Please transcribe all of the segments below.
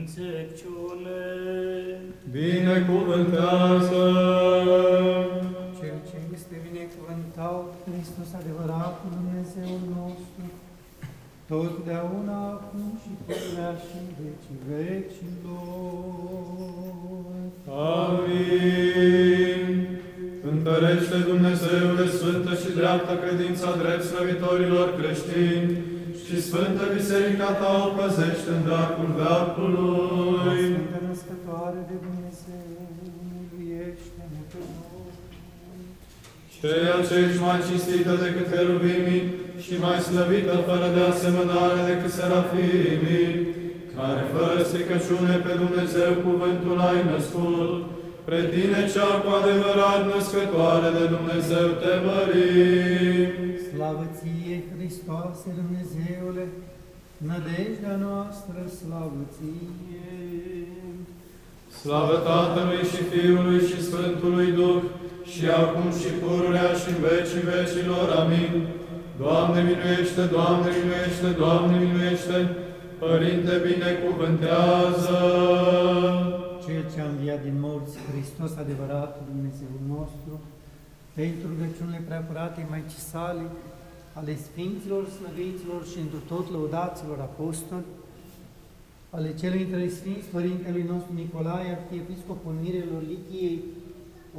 înțelepciune. Binecuvântează! Cel ce este binecuvântat, Hristos adevăratul Dumnezeul nostru, totdeauna, acum și pururea și în vecii vecilor. Amin. Întărește Dumnezeule Sfântă și dreaptă credința drept slăvitorilor creștini și Sfântă Biserica ta o păzește în dracul veacului. Sfântă născătoare de Dumnezeu, miluiește-ne pe noi. Ceea ce ești mai cinstită decât heruvimii și mai slăvită fără de asemănare decât serafimii, care fără stricăciune pe Dumnezeu cuvântul ai născut, Pre tine cea cu adevărat născătoare de Dumnezeu te mărim. Slavă ție, Hristoase Dumnezeule, nădejdea noastră, slavă ție. Slavă Tatălui și Fiului și Sfântului Duh, și acum și pururea și în vecii vecilor. Amin. Doamne miluiește, Doamne miluiește, Doamne miluiește, Părinte binecuvântează. Cel ce a înviat din morți, Hristos adevărat, Dumnezeul nostru, pentru rugăciunile preapărate Maicii sale, ale Sfinților, Slăviților și întru tot lăudaților apostoli, ale celui dintre Sfinți Părintelui nostru Nicolae, Arhiepiscopul Mirelor Lichiei,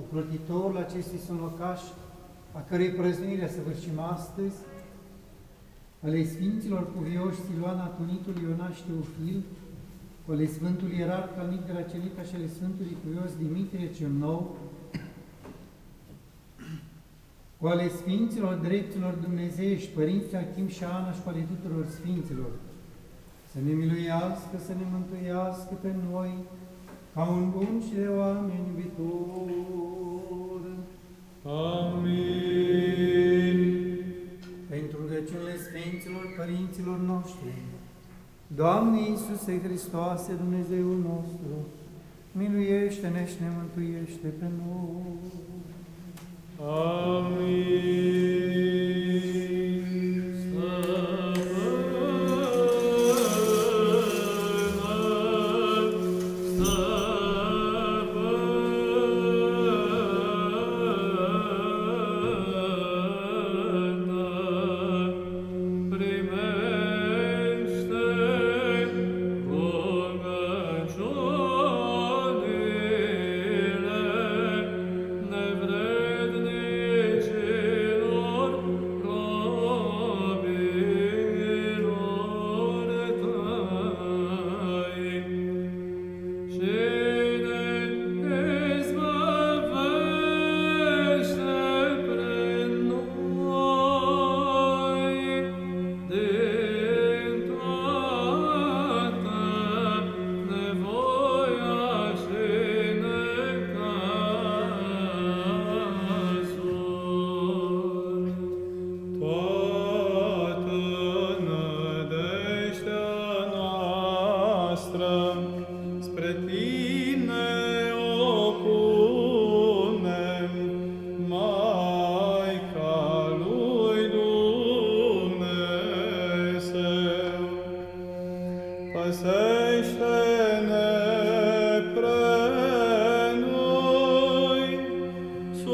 ocrotitorul acestui sămlăcaș, a cărei prăznuire săvârșim astăzi, ale Sfinților Cuvioși Siluana Tunitului Ionaș și Teofil, ale Sfântului Ierarh al Nic de la Celica și ale Sfântului Cuvios Dimitrie cel Nou, cu ale Sfinților Dreptilor Dumnezeiești, Părinții Achim și Ana și cu ale tuturor Sfinților, să ne miluiască, să ne mântuiască pe noi, ca un bun și de oameni iubitor. Amin. Pentru rugăciunile Sfinților Părinților noștri, Doamne Iisuse Hristoase, Dumnezeul nostru, miluiește-ne și ne mântuiește pe noi. Amin.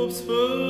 Sub